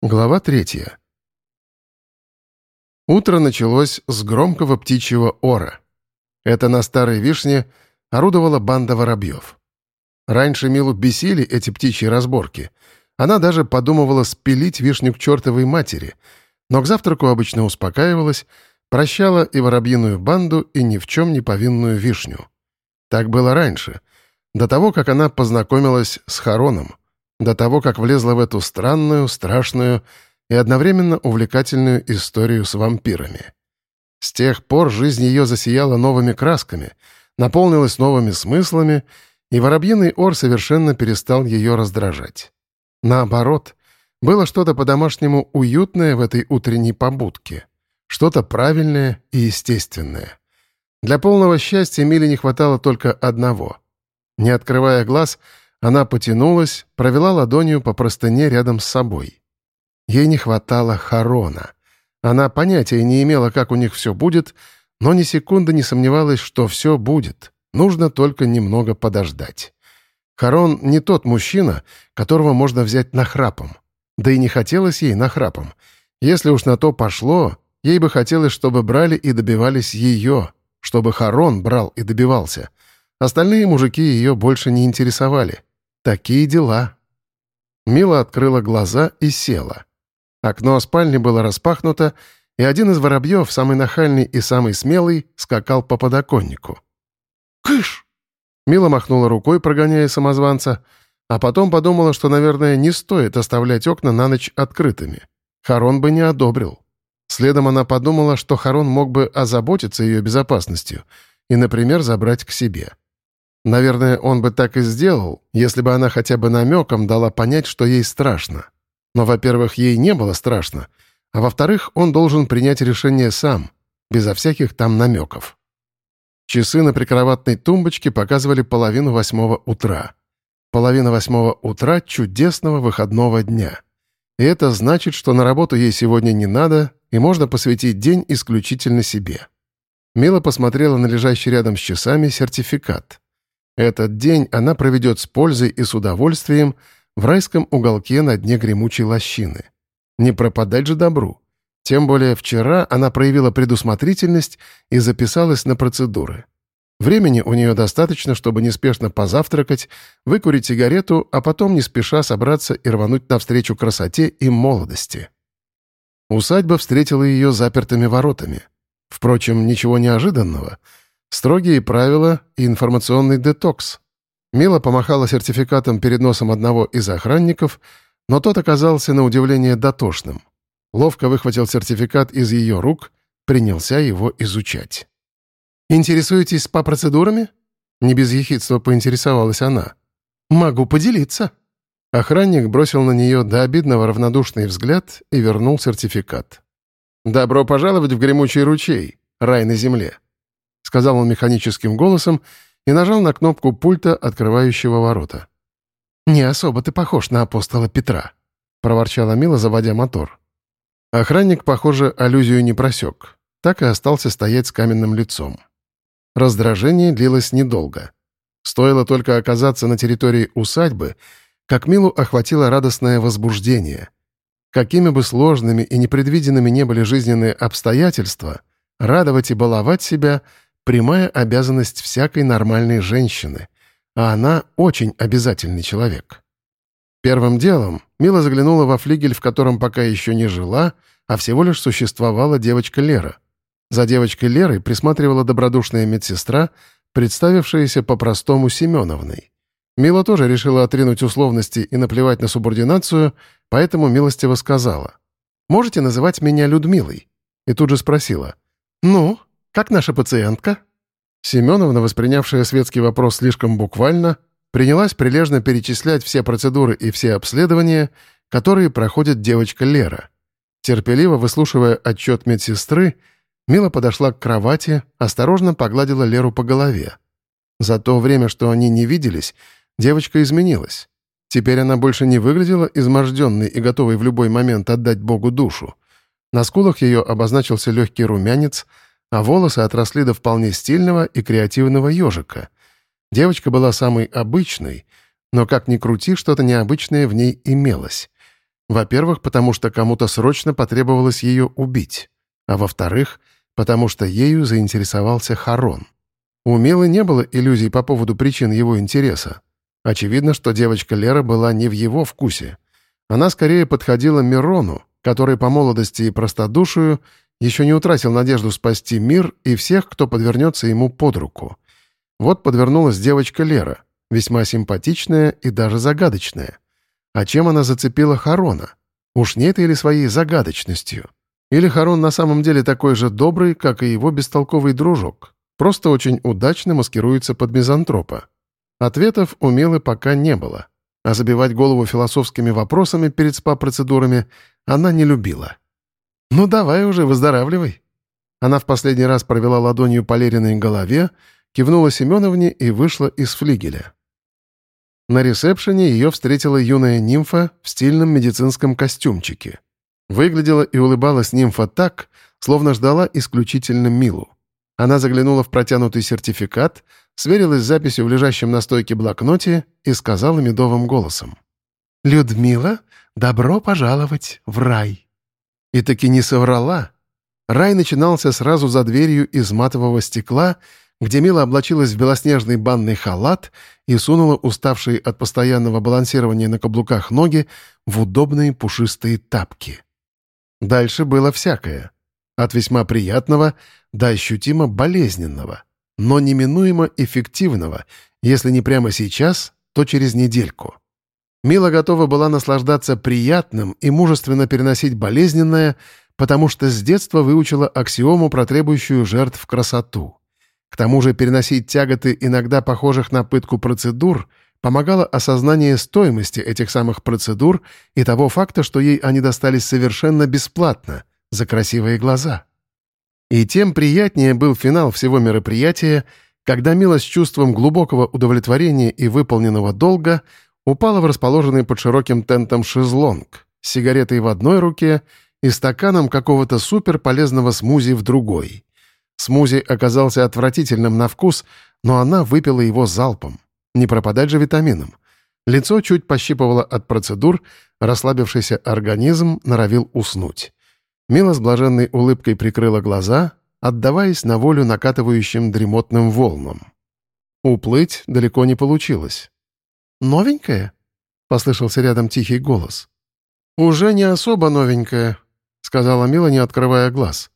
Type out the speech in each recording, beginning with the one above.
Глава третья. Утро началось с громкого птичьего ора. Это на Старой Вишне орудовала банда воробьев. Раньше Милу бесили эти птичьи разборки. Она даже подумывала спилить вишню к чертовой матери, но к завтраку обычно успокаивалась, прощала и воробьиную банду, и ни в чем не повинную вишню. Так было раньше, до того, как она познакомилась с Хароном — до того, как влезла в эту странную, страшную и одновременно увлекательную историю с вампирами. С тех пор жизнь ее засияла новыми красками, наполнилась новыми смыслами, и воробьиный ор совершенно перестал ее раздражать. Наоборот, было что-то по-домашнему уютное в этой утренней побудке, что-то правильное и естественное. Для полного счастья Миле не хватало только одного. Не открывая глаз, она потянулась, провела ладонью по простыне рядом с собой. Ей не хватало Харона. Она понятия не имела, как у них все будет, но ни секунды не сомневалась, что все будет. Нужно только немного подождать. Харон не тот мужчина, которого можно взять нахрапом. Да и не хотелось ей нахрапом. Если уж на то пошло, ей бы хотелось, чтобы брали и добивались ее, чтобы Харон брал и добивался. Остальные мужики ее больше не интересовали. Такие дела. Мила открыла глаза и села. Окно спальни было распахнуто, и один из воробьев, самый нахальный и самый смелый, скакал по подоконнику. «Кыш!» Мила махнула рукой, прогоняя самозванца, а потом подумала, что, наверное, не стоит оставлять окна на ночь открытыми. Харон бы не одобрил. Следом она подумала, что Харон мог бы озаботиться ее безопасностью и, например, забрать к себе. Наверное, он бы так и сделал, если бы она хотя бы намеком дала понять, что ей страшно. Но, во-первых, ей не было страшно, а во-вторых, он должен принять решение сам, безо всяких там намеков. Часы на прикроватной тумбочке показывали половину восьмого утра. Половина восьмого утра чудесного выходного дня. И это значит, что на работу ей сегодня не надо, и можно посвятить день исключительно себе. Мила посмотрела на лежащий рядом с часами сертификат. Этот день она проведет с пользой и с удовольствием в райском уголке на дне гремучей лощины. Не пропадать же добру. Тем более вчера она проявила предусмотрительность и записалась на процедуры. Времени у нее достаточно, чтобы неспешно позавтракать, выкурить сигарету, а потом не спеша собраться и рвануть навстречу красоте и молодости. Усадьба встретила ее запертыми воротами. Впрочем, ничего неожиданного — Строгие правила и информационный детокс. Мила помахала сертификатом перед носом одного из охранников, но тот оказался на удивление дотошным. Ловко выхватил сертификат из ее рук, принялся его изучать. «Интересуетесь спа-процедурами?» Не без ехидства поинтересовалась она. «Могу поделиться». Охранник бросил на нее до обидного равнодушный взгляд и вернул сертификат. «Добро пожаловать в гремучий ручей, рай на земле», — сказал он механическим голосом и нажал на кнопку пульта, открывающего ворота. «Не особо ты похож на апостола Петра», — проворчала Мила, заводя мотор. Охранник, похоже, аллюзию не просек. Так и остался стоять с каменным лицом. Раздражение длилось недолго. Стоило только оказаться на территории усадьбы, как Милу охватило радостное возбуждение. Какими бы сложными и непредвиденными не были жизненные обстоятельства, радовать и баловать себя — прямая обязанность всякой нормальной женщины, а она очень обязательный человек. Первым делом Мила заглянула во флигель, в котором пока еще не жила, а всего лишь существовала девочка Лера. За девочкой Лерой присматривала добродушная медсестра, представившаяся по-простому Семеновной. Мила тоже решила отринуть условности и наплевать на субординацию, поэтому милостиво сказала. «Можете называть меня Людмилой?» И тут же спросила. «Ну, как наша пациентка?» Семеновна, воспринявшая светский вопрос слишком буквально, принялась прилежно перечислять все процедуры и все обследования, которые проходит девочка Лера. Терпеливо выслушивая отчет медсестры, Мила подошла к кровати, осторожно погладила Леру по голове. За то время, что они не виделись, девочка изменилась. Теперь она больше не выглядела изможденной и готовой в любой момент отдать Богу душу. На скулах ее обозначился легкий румянец — а волосы отросли до вполне стильного и креативного ежика. Девочка была самой обычной, но как ни крути, что-то необычное в ней имелось. Во-первых, потому что кому-то срочно потребовалось ее убить, а во-вторых, потому что ею заинтересовался Харон. У Милы не было иллюзий по поводу причин его интереса. Очевидно, что девочка Лера была не в его вкусе. Она скорее подходила Мирону, который по молодости и простодушию еще не утратил надежду спасти мир и всех, кто подвернется ему под руку. Вот подвернулась девочка Лера, весьма симпатичная и даже загадочная. А чем она зацепила Харона? Уж не это или своей загадочностью? Или Харон на самом деле такой же добрый, как и его бестолковый дружок? Просто очень удачно маскируется под мизантропа. Ответов у Милы пока не было, а забивать голову философскими вопросами перед спа-процедурами она не любила. «Ну давай уже, выздоравливай». Она в последний раз провела ладонью по Лериной голове, кивнула Семеновне и вышла из флигеля. На ресепшене ее встретила юная нимфа в стильном медицинском костюмчике. Выглядела и улыбалась нимфа так, словно ждала исключительно Милу. Она заглянула в протянутый сертификат, сверилась с записью в лежащем на стойке блокноте и сказала медовым голосом. «Людмила, добро пожаловать в рай!» И таки не соврала. Рай начинался сразу за дверью из матового стекла, где Мила облачилась в белоснежный банный халат и сунула уставшие от постоянного балансирования на каблуках ноги в удобные пушистые тапки. Дальше было всякое. От весьма приятного до ощутимо болезненного, но неминуемо эффективного, если не прямо сейчас, то через недельку. Мила готова была наслаждаться приятным и мужественно переносить болезненное, потому что с детства выучила аксиому про требующую жертв красоту. К тому же переносить тяготы иногда похожих на пытку процедур помогало осознание стоимости этих самых процедур и того факта, что ей они достались совершенно бесплатно, за красивые глаза. И тем приятнее был финал всего мероприятия, когда Мила с чувством глубокого удовлетворения и выполненного долга упала в расположенный под широким тентом шезлонг, сигаретой в одной руке и стаканом какого-то суперполезного смузи в другой — Смузи оказался отвратительным на вкус, но она выпила его залпом. Не пропадать же витамином. Лицо чуть пощипывало от процедур, расслабившийся организм норовил уснуть. Мила с блаженной улыбкой прикрыла глаза, отдаваясь на волю накатывающим дремотным волнам. Уплыть далеко не получилось. «Новенькая?» — послышался рядом тихий голос. «Уже не особо новенькая», — сказала Мила, не открывая глаз.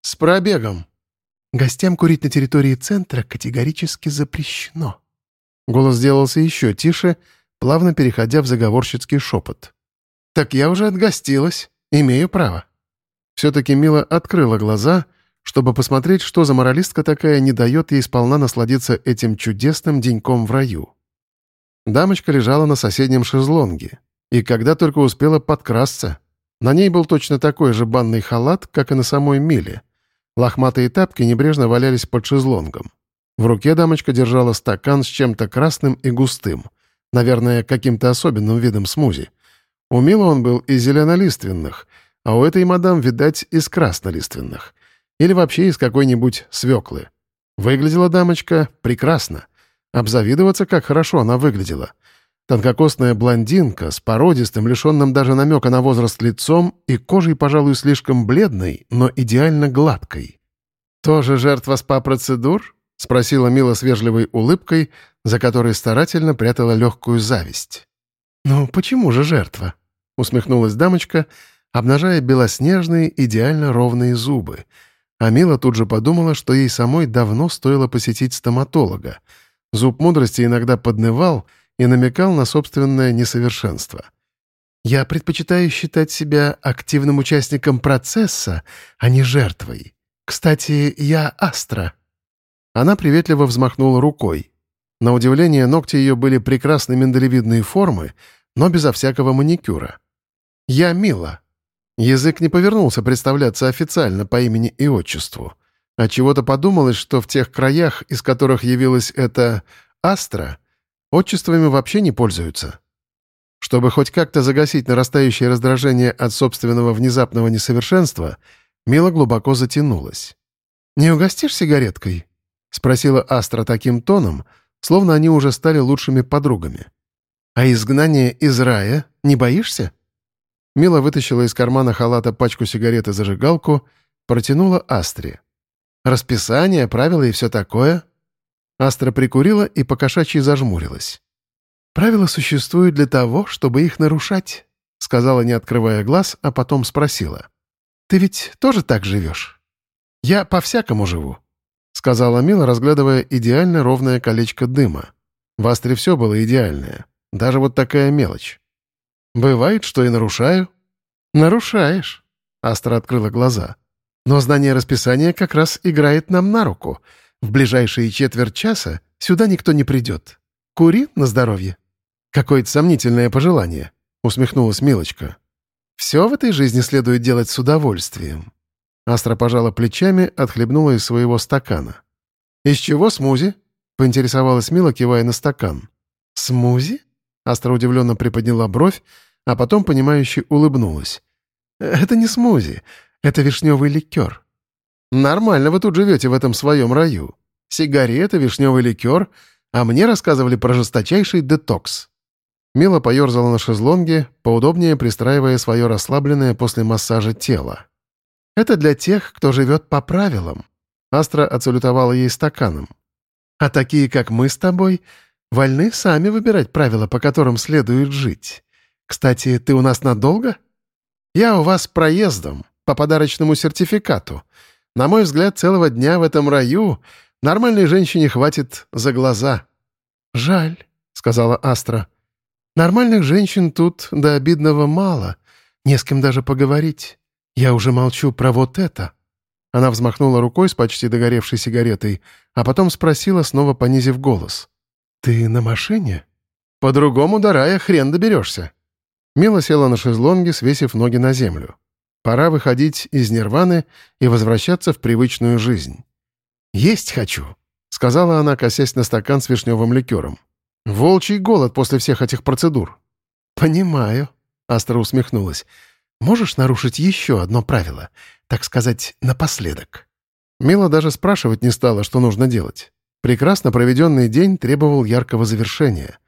«С пробегом». Гостям курить на территории центра категорически запрещено». Голос сделался еще тише, плавно переходя в заговорщицкий шепот. «Так я уже отгостилась. Имею право». Все-таки Мила открыла глаза, чтобы посмотреть, что за моралистка такая не дает ей сполна насладиться этим чудесным деньком в раю. Дамочка лежала на соседнем шезлонге, и когда только успела подкрасться, на ней был точно такой же банный халат, как и на самой Миле — Лохматые тапки небрежно валялись под шезлонгом. В руке дамочка держала стакан с чем-то красным и густым. Наверное, каким-то особенным видом смузи. У Мила он был из зеленолиственных, а у этой мадам, видать, из краснолиственных. Или вообще из какой-нибудь свеклы. Выглядела дамочка прекрасно. Обзавидоваться, как хорошо она выглядела. Тонкокосная блондинка с породистым, лишенным даже намека на возраст лицом и кожей, пожалуй, слишком бледной, но идеально гладкой. «Тоже жертва спа-процедур?» — спросила Мила с вежливой улыбкой, за которой старательно прятала легкую зависть. «Ну, почему же жертва?» — усмехнулась дамочка, обнажая белоснежные, идеально ровные зубы. А Мила тут же подумала, что ей самой давно стоило посетить стоматолога. Зуб мудрости иногда поднывал — и намекал на собственное несовершенство. «Я предпочитаю считать себя активным участником процесса, а не жертвой. Кстати, я Астра». Она приветливо взмахнула рукой. На удивление, ногти ее были прекрасной миндалевидной формы, но безо всякого маникюра. «Я Мила». Язык не повернулся представляться официально по имени и отчеству. Отчего-то подумалось, что в тех краях, из которых явилась эта Астра, Отчествами вообще не пользуются. Чтобы хоть как-то загасить нарастающее раздражение от собственного внезапного несовершенства, Мила глубоко затянулась. «Не угостишь сигареткой?» — спросила Астра таким тоном, словно они уже стали лучшими подругами. «А изгнание из рая не боишься?» Мила вытащила из кармана халата пачку сигарет и зажигалку, протянула Астре. «Расписание, правила и все такое?» Астра прикурила и покошачьи зажмурилась. «Правила существуют для того, чтобы их нарушать», — сказала, не открывая глаз, а потом спросила. «Ты ведь тоже так живешь?» «Я по-всякому живу», — сказала Мила, разглядывая идеально ровное колечко дыма. В Астре все было идеальное, даже вот такая мелочь. «Бывает, что и нарушаю». «Нарушаешь», — Астра открыла глаза. «Но знание расписания как раз играет нам на руку. В ближайшие четверть часа сюда никто не придет. Кури на здоровье». «Какое-то сомнительное пожелание», — усмехнулась Милочка. «Все в этой жизни следует делать с удовольствием». Астра пожала плечами, отхлебнула из своего стакана. «Из чего смузи?» — поинтересовалась Мила, кивая на стакан. «Смузи?» — Астра удивленно приподняла бровь, а потом, понимающе улыбнулась. «Это не смузи, это вишневый ликер». «Нормально вы тут живете в этом своем раю. Сигареты, вишневый ликер, а мне рассказывали про жесточайший детокс». Мила поерзала на шезлонге, поудобнее пристраивая свое расслабленное после массажа тело. «Это для тех, кто живет по правилам». Астра отсалютовала ей стаканом. «А такие, как мы с тобой, вольны сами выбирать правила, по которым следует жить. Кстати, ты у нас надолго?» «Я у вас проездом, по подарочному сертификату. На мой взгляд, целого дня в этом раю нормальной женщине хватит за глаза». «Жаль», — сказала Астра. Нормальных женщин тут до обидного мало. Не с кем даже поговорить. Я уже молчу про вот это». Она взмахнула рукой с почти догоревшей сигаретой, а потом спросила, снова понизив голос. «Ты на машине?» «По-другому, дарая, хрен доберешься». Мила села на шезлонге, свесив ноги на землю. Пора выходить из нирваны и возвращаться в привычную жизнь. «Есть хочу», — сказала она, косясь на стакан с вишневым ликером. Волчий голод после всех этих процедур». «Понимаю», — Астра усмехнулась. «Можешь нарушить еще одно правило, так сказать, напоследок?» Мила даже спрашивать не стала, что нужно делать. Прекрасно проведенный день требовал яркого завершения.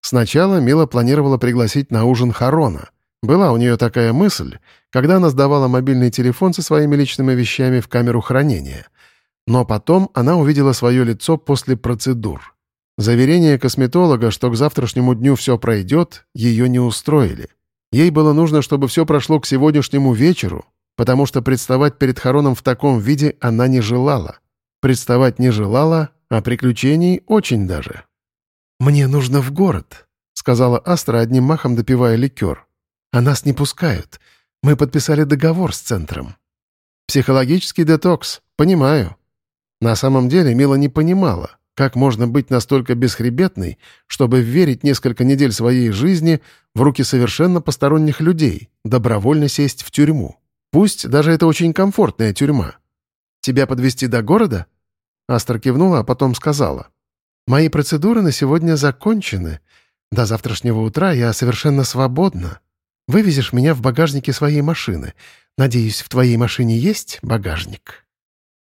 Сначала Мила планировала пригласить на ужин Харона. Была у нее такая мысль, когда она сдавала мобильный телефон со своими личными вещами в камеру хранения. Но потом она увидела свое лицо после процедур. Заверения косметолога, что к завтрашнему дню все пройдет, ее не устроили. Ей было нужно, чтобы все прошло к сегодняшнему вечеру, потому что представать перед Хароном в таком виде она не желала. Представать не желала, а приключений очень даже. «Мне нужно в город», — сказала Астра, одним махом допивая ликер. «А нас не пускают. Мы подписали договор с центром». «Психологический детокс. Понимаю». На самом деле Мила не понимала, как можно быть настолько бесхребетной, чтобы верить несколько недель своей жизни в руки совершенно посторонних людей, добровольно сесть в тюрьму? Пусть даже это очень комфортная тюрьма. «Тебя подвести до города?» Астра кивнула, а потом сказала. «Мои процедуры на сегодня закончены. До завтрашнего утра я совершенно свободна. Вывезешь меня в багажнике своей машины. Надеюсь, в твоей машине есть багажник?»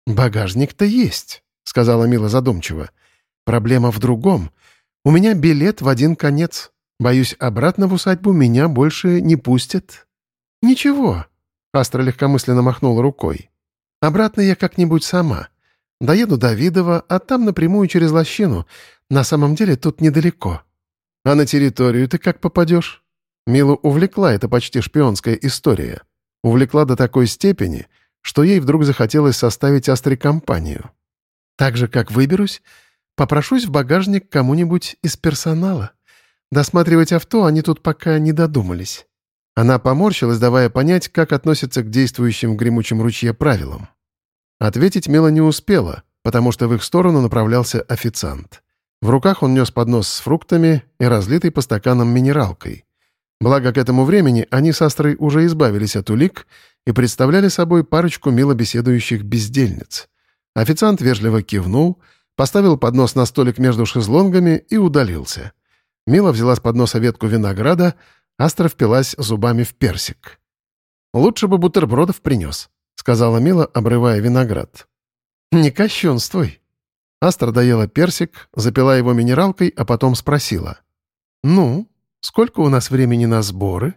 «Багажник-то есть», — сказала Мила задумчиво. Проблема в другом. У меня билет в один конец. Боюсь, обратно в усадьбу меня больше не пустят». «Ничего», — Астра легкомысленно махнула рукой. «Обратно я как-нибудь сама. Доеду до Видова, а там напрямую через лощину. На самом деле тут недалеко». «А на территорию ты как попадешь?» Милу увлекла эта почти шпионская история. Увлекла до такой степени, что ей вдруг захотелось составить Астре компанию. «Так же, как выберусь, Попрошусь в багажник кому-нибудь из персонала. Досматривать авто они тут пока не додумались». Она поморщилась, давая понять, как относится к действующим в гремучем ручье правилам. Ответить Мила не успела, потому что в их сторону направлялся официант. В руках он нес поднос с фруктами и разлитой по стаканам минералкой. Благо, к этому времени они с Астрой уже избавились от улик и представляли собой парочку мило беседующих бездельниц. Официант вежливо кивнул — поставил поднос на столик между шезлонгами и удалился. Мила взяла с подноса ветку винограда, Астра впилась зубами в персик. «Лучше бы бутербродов принес», — сказала Мила, обрывая виноград. «Не кощунствуй». Астра доела персик, запила его минералкой, а потом спросила. «Ну, сколько у нас времени на сборы?»